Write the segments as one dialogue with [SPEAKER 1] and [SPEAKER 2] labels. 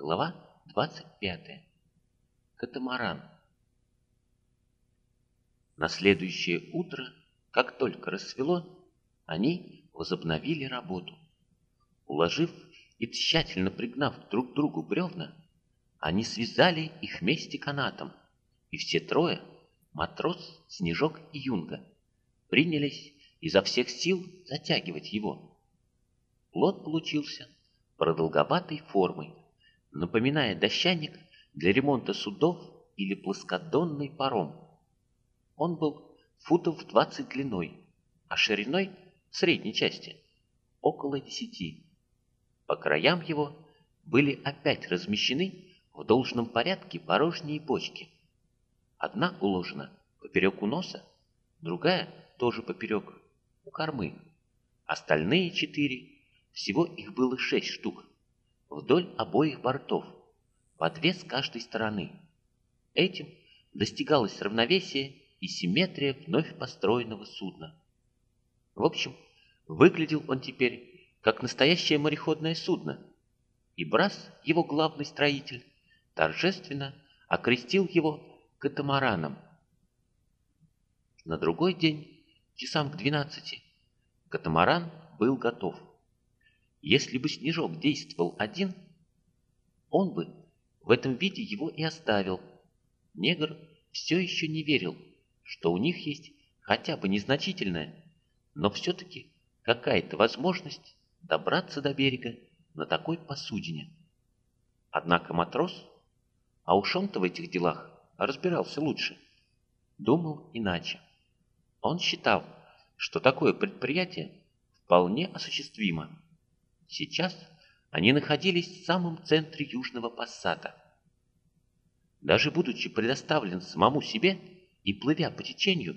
[SPEAKER 1] Глава 25. Катамаран. На следующее утро, как только рассвело, они возобновили работу. Уложив и тщательно пригнав друг другу бревна, они связали их вместе канатом, и все трое, матрос, Снежок и Юнга, принялись изо всех сил затягивать его. Плод получился продолговатой формой, напоминая дощаник для ремонта судов или плоскодонный паром. Он был футов 20 длиной, а шириной в средней части около 10. По краям его были опять размещены в должном порядке порожние бочки. Одна уложена поперек у носа, другая тоже поперек у кормы. Остальные четыре, всего их было шесть штук, вдоль обоих бортов, по две с каждой стороны. Этим достигалось равновесие и симметрия вновь построенного судна. В общем, выглядел он теперь как настоящее мореходное судно, и Брас, его главный строитель, торжественно окрестил его катамараном. На другой день, часам к двенадцати, катамаран был готов. Если бы Снежок действовал один, он бы в этом виде его и оставил. Негр все еще не верил, что у них есть хотя бы незначительная, но все-таки какая-то возможность добраться до берега на такой посудине. Однако матрос, а уж он-то в этих делах разбирался лучше, думал иначе. Он считал, что такое предприятие вполне осуществимо. Сейчас они находились в самом центре Южного Пассата. Даже будучи предоставлен самому себе и плывя по течению,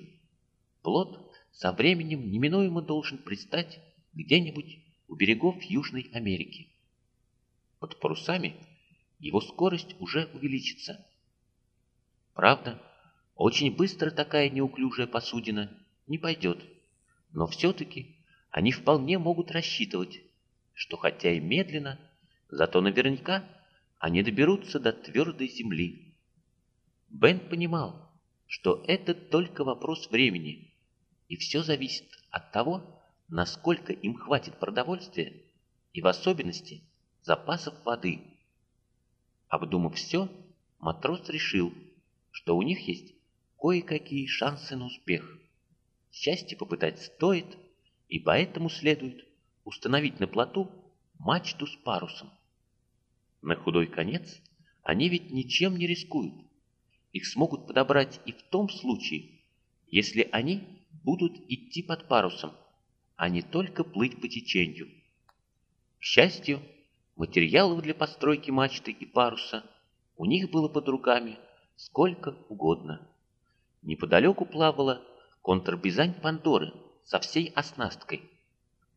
[SPEAKER 1] плод со временем неминуемо должен пристать где-нибудь у берегов Южной Америки. Под парусами его скорость уже увеличится. Правда, очень быстро такая неуклюжая посудина не пойдет, но все-таки они вполне могут рассчитывать что хотя и медленно, зато наверняка они доберутся до твердой земли. Бен понимал, что это только вопрос времени, и все зависит от того, насколько им хватит продовольствия и в особенности запасов воды. Обдумав все, матрос решил, что у них есть кое-какие шансы на успех. Счастье попытать стоит, и поэтому следует установить на плоту мачту с парусом. На худой конец они ведь ничем не рискуют. Их смогут подобрать и в том случае, если они будут идти под парусом, а не только плыть по течению. К счастью, материалов для постройки мачты и паруса у них было под руками сколько угодно. Неподалеку плавала контрбизань Пандоры со всей оснасткой.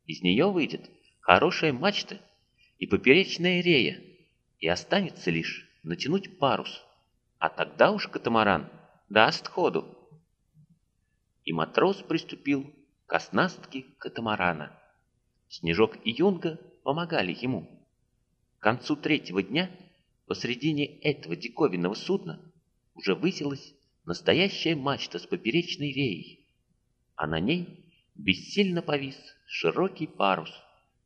[SPEAKER 1] Из нее выйдет хорошая мачта и поперечная рея, и останется лишь натянуть парус, а тогда уж катамаран даст ходу. И матрос приступил к оснастке катамарана. Снежок и Юнга помогали ему. К концу третьего дня посредине этого диковинного судна уже высилась настоящая мачта с поперечной реей, а на ней бессильно повис широкий парус,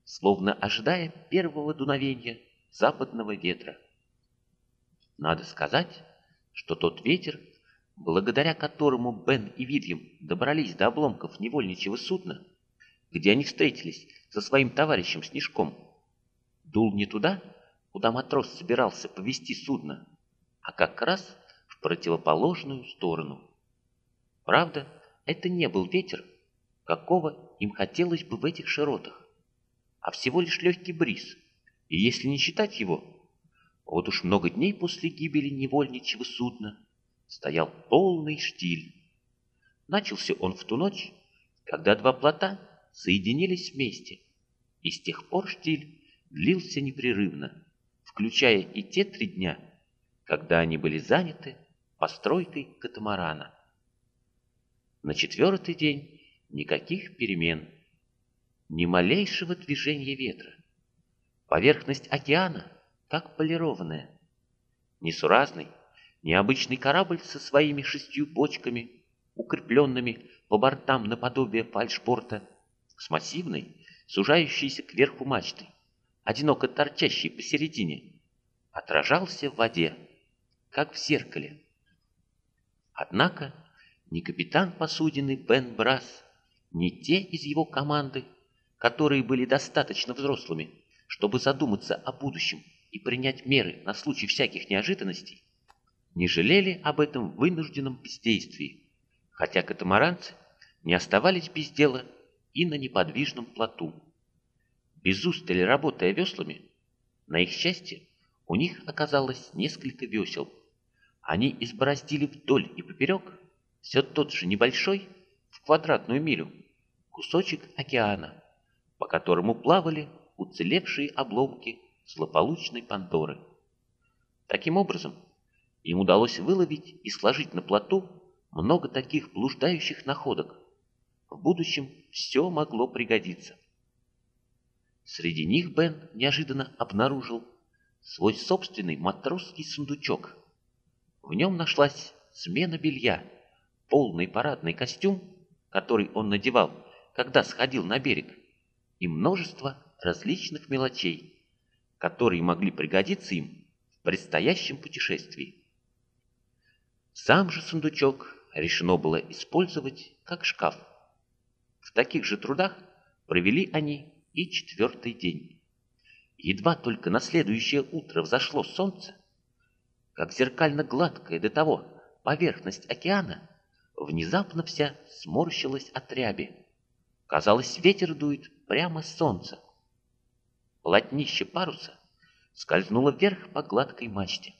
[SPEAKER 1] словно ожидая первого дуновения западного ветра. Надо сказать, что тот ветер, благодаря которому Бен и Вильям добрались до обломков невольничьего судна, где они встретились со своим товарищем Снежком, дул не туда, куда матрос собирался повести судно, а как раз в противоположную сторону. Правда, это не был ветер, какого им хотелось бы в этих широтах, а всего лишь легкий бриз, и если не считать его, вот уж много дней после гибели невольничьего судна стоял полный штиль. Начался он в ту ночь, когда два плота соединились вместе, и с тех пор штиль длился непрерывно, включая и те три дня, когда они были заняты постройкой катамарана. На четвертый день Никаких перемен, ни малейшего движения ветра. Поверхность океана как полированная. Несуразный, необычный корабль со своими шестью бочками, укрепленными по бортам наподобие фальшборта, с массивной, сужающейся кверху мачтой, одиноко торчащей посередине, отражался в воде, как в зеркале. Однако ни капитан посудины Бен Брас, ни те из его команды, которые были достаточно взрослыми, чтобы задуматься о будущем и принять меры на случай всяких неожиданностей, не жалели об этом вынужденном бездействии, хотя катамаранцы не оставались без дела и на неподвижном плоту. Без устали работая веслами, на их счастье, у них оказалось несколько весел. Они избороздили вдоль и поперек все тот же небольшой, квадратную милю, кусочек океана, по которому плавали уцелевшие обломки злополучной Пандоры. Таким образом, им удалось выловить и сложить на плоту много таких блуждающих находок. В будущем все могло пригодиться. Среди них Бен неожиданно обнаружил свой собственный матросский сундучок. В нем нашлась смена белья, полный парадный костюм, который он надевал, когда сходил на берег, и множество различных мелочей, которые могли пригодиться им в предстоящем путешествии. Сам же сундучок решено было использовать как шкаф. В таких же трудах провели они и четвертый день. Едва только на следующее утро взошло солнце, как зеркально-гладкая до того поверхность океана внезапно вся сморщилась от ряби. Казалось, ветер дует прямо с солнца. Полотнище паруса скользнуло вверх по гладкой мачте.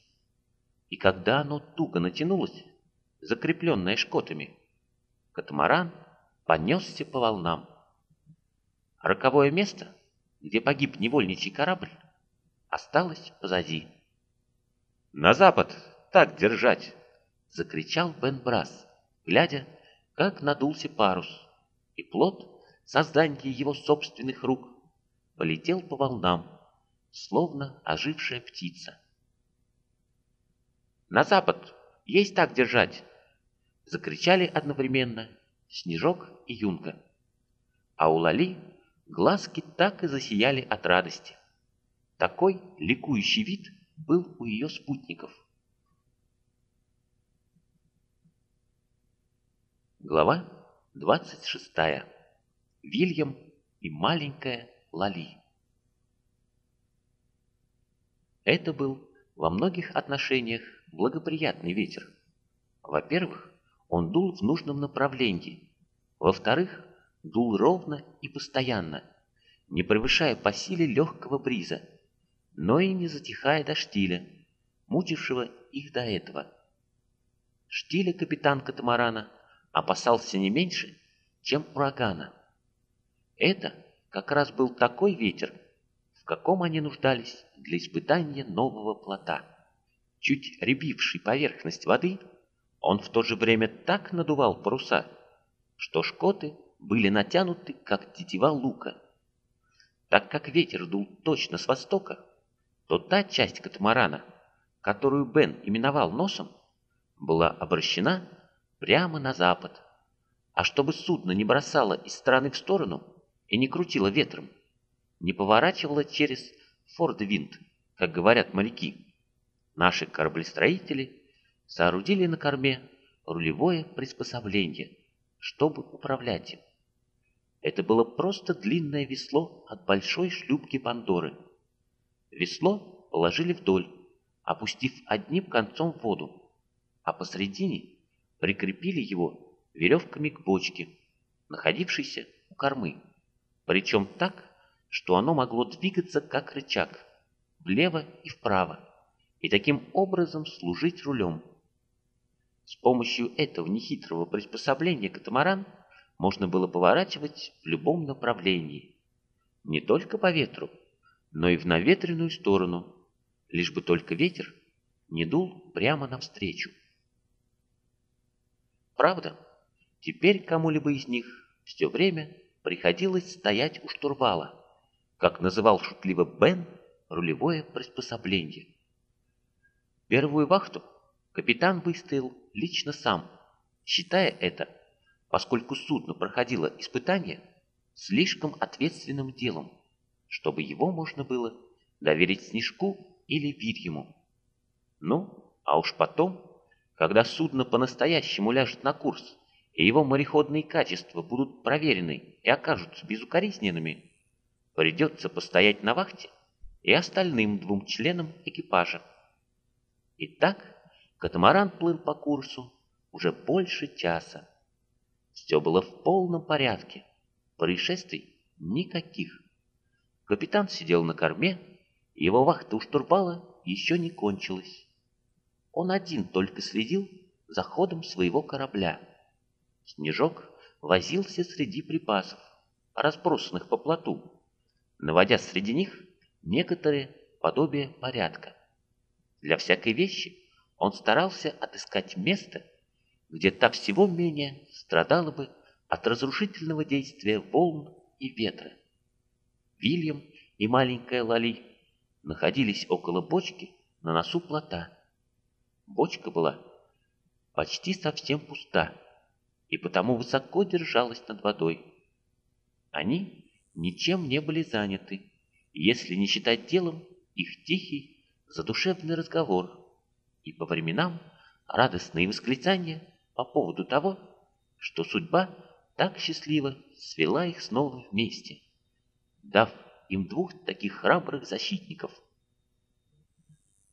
[SPEAKER 1] И когда оно туго натянулось, закрепленное шкотами, катамаран понесся по волнам. Роковое место, где погиб невольничий корабль, осталось позади. «На запад! Так держать!» — закричал Бен Брас, глядя, как надулся парус, и плод, создание его собственных рук, полетел по волнам, словно ожившая птица. «На запад! Есть так держать!» Закричали одновременно Снежок и Юнка. А у Лали глазки так и засияли от радости. Такой ликующий вид был у ее спутников. Глава 26. Вильям и маленькая Лали. Это был во многих отношениях благоприятный ветер. Во-первых, он дул в нужном направлении. Во-вторых, дул ровно и постоянно, не превышая по силе легкого бриза, но и не затихая до штиля, мучившего их до этого. Штиля капитан катамарана опасался не меньше, чем урагана. Это как раз был такой ветер, в каком они нуждались для испытания нового плота чуть рябивший поверхность воды, он в то же время так надувал паруса, что шкоты были натянуты, как тетива лука. Так как ветер дул точно с востока, то та часть катамарана, которую Бен именовал носом, была обращена прямо на запад. А чтобы судно не бросало из стороны в сторону и не крутило ветром, не поворачивало через форд-винт, как говорят моряки, Наши кораблестроители соорудили на корме рулевое приспособление, чтобы управлять им. Это было просто длинное весло от большой шлюпки Пандоры. Весло положили вдоль, опустив одним концом в воду, а посредине прикрепили его веревками к бочке, находившейся у кормы, причем так, что оно могло двигаться как рычаг, влево и вправо и таким образом служить рулем. С помощью этого нехитрого приспособления катамаран можно было поворачивать в любом направлении. Не только по ветру, но и в наветренную сторону, лишь бы только ветер не дул прямо навстречу. Правда, теперь кому-либо из них все время приходилось стоять у штурвала, как называл шутливо Бен рулевое приспособление. Первую вахту капитан выстоял лично сам, считая это, поскольку судно проходило испытание, слишком ответственным делом, чтобы его можно было доверить Снежку или Вильяму. Ну, а уж потом, когда судно по-настоящему ляжет на курс, и его мореходные качества будут проверены и окажутся безукоризненными, придется постоять на вахте и остальным двум членам экипажа. Итак, катамаран плыл по курсу уже больше часа. Все было в полном порядке, происшествий никаких. Капитан сидел на корме, его вахта у штурвала еще не кончилась. Он один только следил за ходом своего корабля. Снежок возился среди припасов, разбросанных по плоту, наводя среди них некоторые подобие порядка. Для всякой вещи он старался отыскать место, где та всего менее страдала бы от разрушительного действия волн и ветра. Вильям и маленькая Лали находились около бочки на носу плота. Бочка была почти совсем пуста и потому высоко держалась над водой. Они ничем не были заняты, если не считать делом их тихий, задушевный разговор и по временам радостные восклицания по поводу того, что судьба так счастливо свела их снова вместе, дав им двух таких храбрых защитников.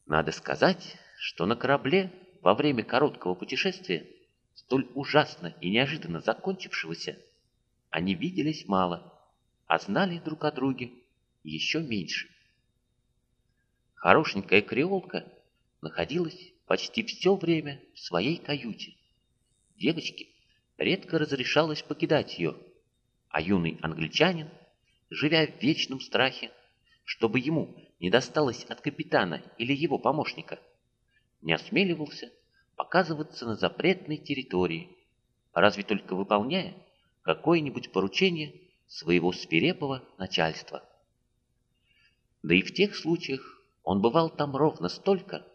[SPEAKER 1] Надо сказать, что на корабле во время короткого путешествия, столь ужасно и неожиданно закончившегося, они виделись мало – а знали друг о друге еще меньше. Хорошенькая креолка находилась почти все время в своей каюте. Девочке редко разрешалось покидать ее, а юный англичанин, живя в вечном страхе, чтобы ему не досталось от капитана или его помощника, не осмеливался показываться на запретной территории, разве только выполняя какое-нибудь поручение своего свирепого начальства. Да и в тех случаях он бывал там ровно столько,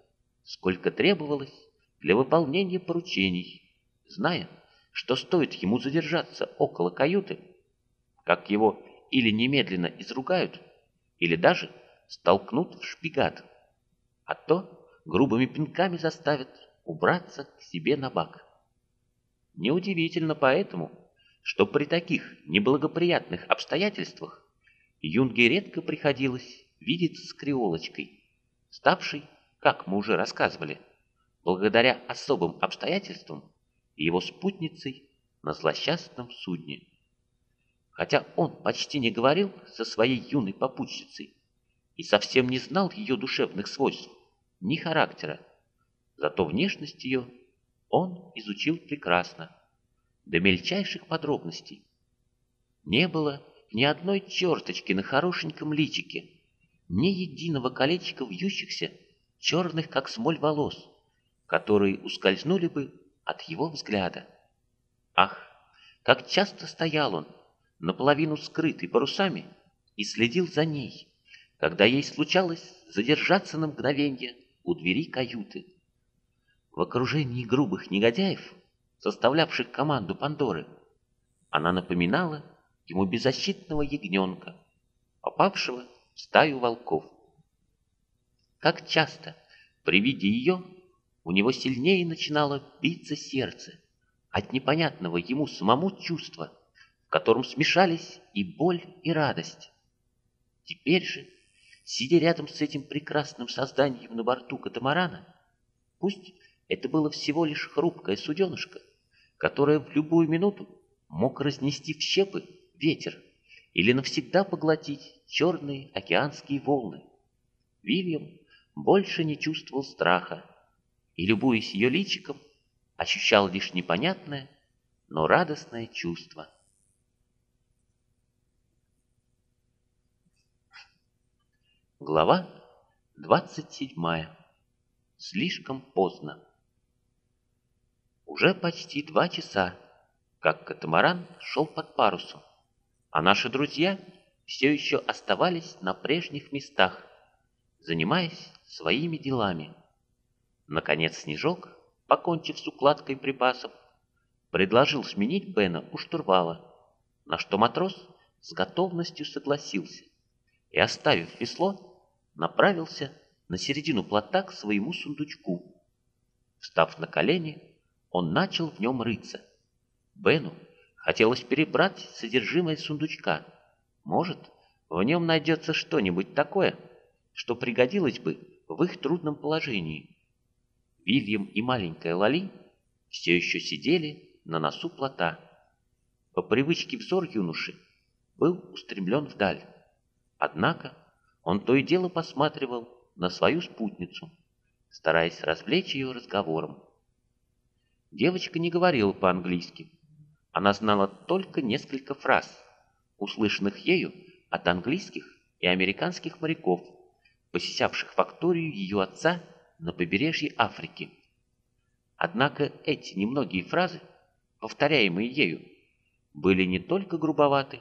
[SPEAKER 1] сколько требовалось для выполнения поручений, зная, что стоит ему задержаться около каюты, как его или немедленно изругают, или даже столкнут в шпигат, а то грубыми пинками заставят убраться к себе на бак. Неудивительно поэтому, что при таких неблагоприятных обстоятельствах Юнге редко приходилось видеться с креолочкой, ставшей, как мы уже рассказывали, благодаря особым обстоятельствам его спутницей на злосчастном судне. Хотя он почти не говорил со своей юной попутчицей и совсем не знал ее душевных свойств, ни характера, зато внешность ее он изучил прекрасно до мельчайших подробностей. Не было ни одной черточки на хорошеньком личике, ни единого колечка вьющихся, черных, как смоль волос, которые ускользнули бы от его взгляда. Ах, как часто стоял он, наполовину скрытый парусами, и следил за ней, когда ей случалось задержаться на мгновенье у двери каюты. В окружении грубых негодяев составлявших команду Пандоры. Она напоминала ему беззащитного ягненка, попавшего в стаю волков. Как часто при виде ее у него сильнее начинало биться сердце от непонятного ему самому чувства, в котором смешались и боль, и радость. Теперь же, сидя рядом с этим прекрасным созданием на борту катамарана, пусть это было всего лишь хрупкое суденышко, которое в любую минуту мог разнести в щепы ветер или навсегда поглотить черные океанские волны. Вильям больше не чувствовал страха и, любуясь ее личиком, ощущал лишь непонятное, но радостное чувство. Глава 27. Слишком поздно. Уже почти два часа, как катамаран шел под парусом, а наши друзья все еще оставались на прежних местах, занимаясь своими делами. Наконец Снежок, покончив с укладкой припасов, предложил сменить Бена у штурвала, на что матрос с готовностью согласился и, оставив весло, направился на середину плота к своему сундучку. Встав на колени, он начал в нем рыться. Бену хотелось перебрать содержимое сундучка. Может, в нем найдется что-нибудь такое, что пригодилось бы в их трудном положении. Вильям и маленькая Лали все еще сидели на носу плота. По привычке взор юноши был устремлен вдаль. Однако он то и дело посматривал на свою спутницу, стараясь развлечь ее разговором. Девочка не говорила по-английски. Она знала только несколько фраз, услышанных ею от английских и американских моряков, посещавших факторию ее отца на побережье Африки. Однако эти немногие фразы, повторяемые ею, были не только грубоваты,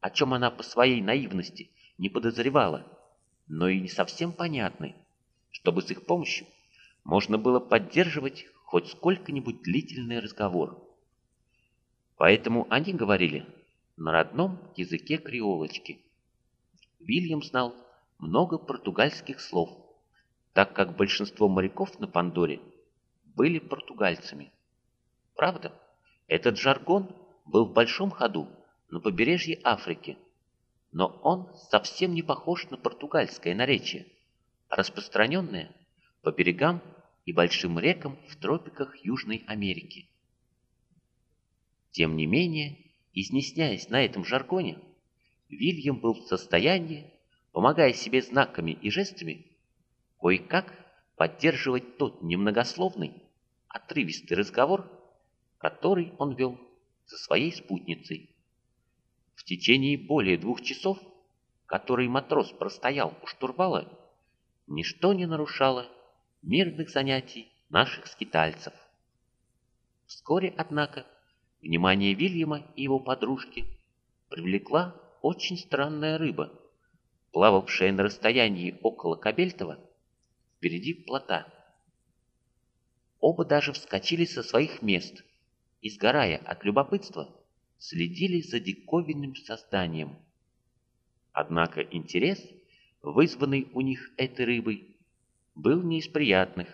[SPEAKER 1] о чем она по своей наивности не подозревала, но и не совсем понятны, чтобы с их помощью можно было поддерживать хоть сколько-нибудь длительный разговор. Поэтому они говорили на родном языке креолочки. Вильям знал много португальских слов, так как большинство моряков на Пандоре были португальцами. Правда, этот жаргон был в большом ходу на побережье Африки, но он совсем не похож на португальское наречие, распространенное по берегам и большим рекам в тропиках Южной Америки. Тем не менее, изъясняясь на этом жаргоне, Вильям был в состоянии, помогая себе знаками и жестами, кое-как поддерживать тот немногословный, отрывистый разговор, который он вел со своей спутницей. Течение более двух часов, которые матрос простоял у штурвала, ничто не нарушало мирных занятий наших скитальцев. Вскоре, однако, Внимание Вильяма и его подружки привлекла очень странная рыба, плававшая на расстоянии около Кабельтова впереди плота. Оба даже вскочили со своих мест и, сгорая от любопытства, следили за диковинным созданием. Однако интерес, вызванный у них этой рыбой, был не из приятных.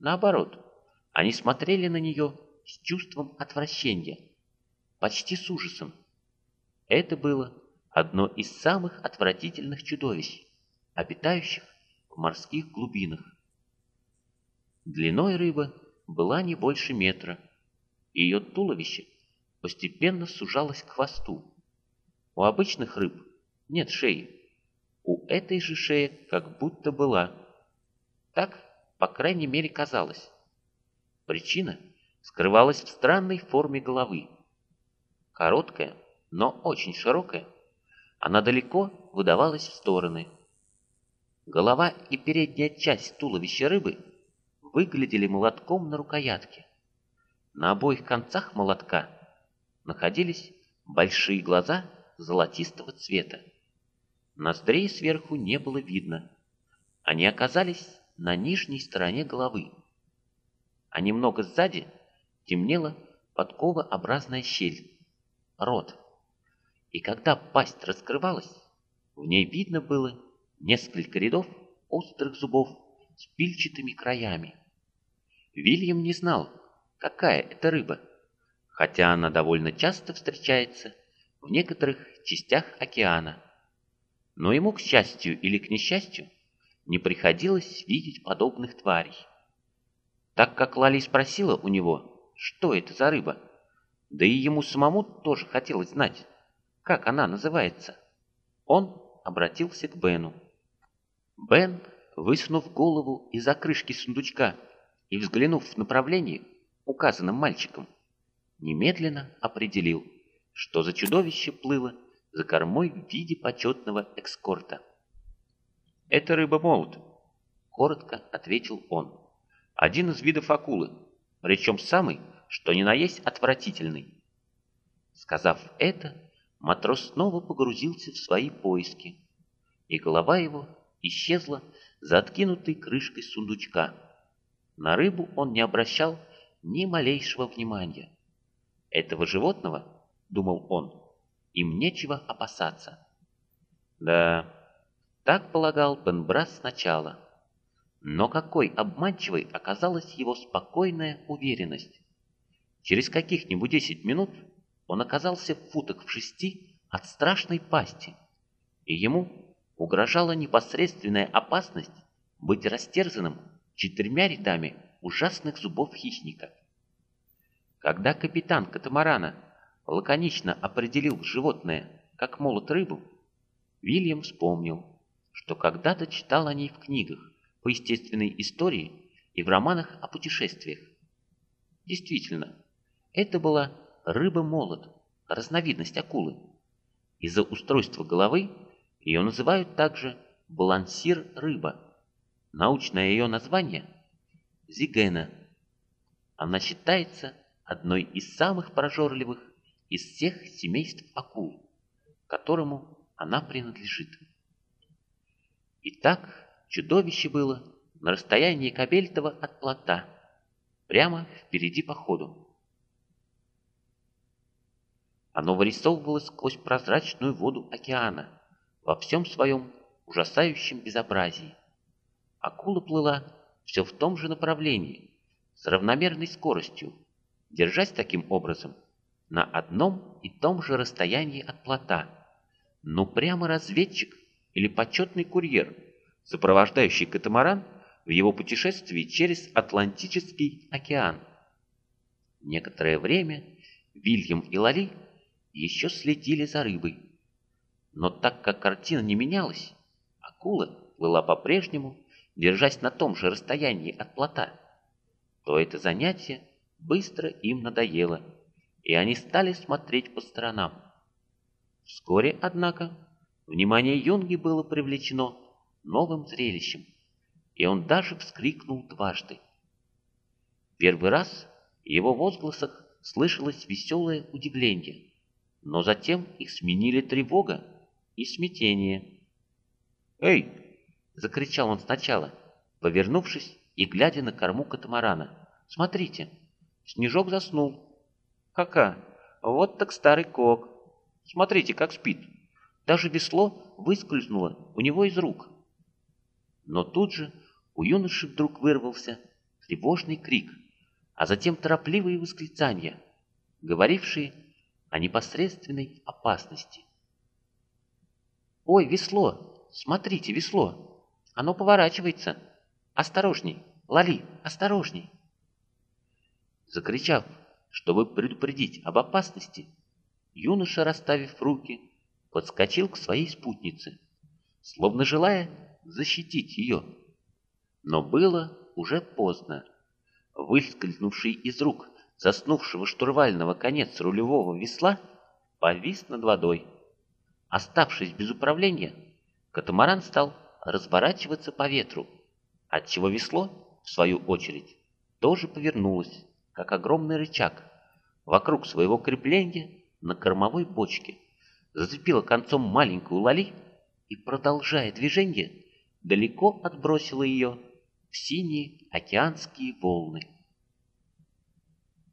[SPEAKER 1] Наоборот, они смотрели на нее с чувством отвращения, почти с ужасом. Это было одно из самых отвратительных чудовищ, обитающих в морских глубинах. Длиной рыбы была не больше метра, ее туловище постепенно сужалось к хвосту. У обычных рыб нет шеи, у этой же шеи как будто была. Так, по крайней мере, казалось. Причина — скрывалась в странной форме головы. Короткая, но очень широкая, она далеко выдавалась в стороны. Голова и передняя часть туловища рыбы выглядели молотком на рукоятке. На обоих концах молотка находились большие глаза золотистого цвета. Ноздрей сверху не было видно. Они оказались на нижней стороне головы. А немного сзади темнела подковообразная щель, рот. И когда пасть раскрывалась, в ней видно было несколько рядов острых зубов с пильчатыми краями. Вильям не знал, какая это рыба, хотя она довольно часто встречается в некоторых частях океана. Но ему, к счастью или к несчастью, не приходилось видеть подобных тварей. Так как Лали спросила у него, что это за рыба. Да и ему самому тоже хотелось знать, как она называется. Он обратился к Бену. Бен, высунув голову из-за крышки сундучка и взглянув в направлении, указанном мальчиком, немедленно определил, что за чудовище плыло за кормой в виде почетного экскорта. «Это рыба-молот», — коротко ответил он. «Один из видов акулы, причем самый, что ни на есть отвратительный. Сказав это, матрос снова погрузился в свои поиски, и голова его исчезла за откинутой крышкой сундучка. На рыбу он не обращал ни малейшего внимания. Этого животного, думал он, им нечего опасаться. Да, так полагал Бенбрас сначала. Но какой обманчивой оказалась его спокойная уверенность. Через каких-нибудь десять минут он оказался в футах в шести от страшной пасти, и ему угрожала непосредственная опасность быть растерзанным четырьмя рядами ужасных зубов хищника. Когда капитан катамарана лаконично определил животное как молот рыбу, Вильям вспомнил, что когда-то читал о ней в книгах по естественной истории и в романах о путешествиях. Действительно, это была рыба-молот, разновидность акулы. Из-за устройства головы ее называют также балансир-рыба. Научное ее название – зигена. Она считается одной из самых прожорливых из всех семейств акул, которому она принадлежит. Итак, чудовище было на расстоянии Кабельтова от плота, прямо впереди по ходу. Оно вырисовывалось сквозь прозрачную воду океана во всем своем ужасающем безобразии. Акула плыла все в том же направлении, с равномерной скоростью, держась таким образом на одном и том же расстоянии от плота. Но прямо разведчик или почетный курьер, сопровождающий катамаран в его путешествии через Атлантический океан. Некоторое время Вильям и Лали еще следили за рыбой. Но так как картина не менялась, акула плыла по-прежнему, держась на том же расстоянии от плота, то это занятие быстро им надоело, и они стали смотреть по сторонам. Вскоре, однако, внимание Юнги было привлечено новым зрелищем, и он даже вскрикнул дважды. Первый раз в его возгласах слышалось веселое удивление, но затем их сменили тревога и смятение. «Эй!» — закричал он сначала, повернувшись и глядя на корму катамарана. «Смотрите, Снежок заснул. Кака, вот так старый кок. Смотрите, как спит. Даже весло выскользнуло у него из рук. Но тут же у юноши вдруг вырвался тревожный крик, а затем торопливые восклицания, говорившие о непосредственной опасности. «Ой, весло! Смотрите, весло! Оно поворачивается! Осторожней! Лали, осторожней!» Закричав, чтобы предупредить об опасности, юноша, расставив руки, подскочил к своей спутнице, словно желая защитить ее. Но было уже поздно. Выскользнувший из рук заснувшего штурвального конец рулевого весла повис над водой. Оставшись без управления, катамаран стал разворачиваться по ветру, отчего весло, в свою очередь, тоже повернулось, как огромный рычаг, вокруг своего крепления на кормовой бочке, зацепило концом маленькую лали и, продолжая движение, далеко отбросило ее в синие океанские волны.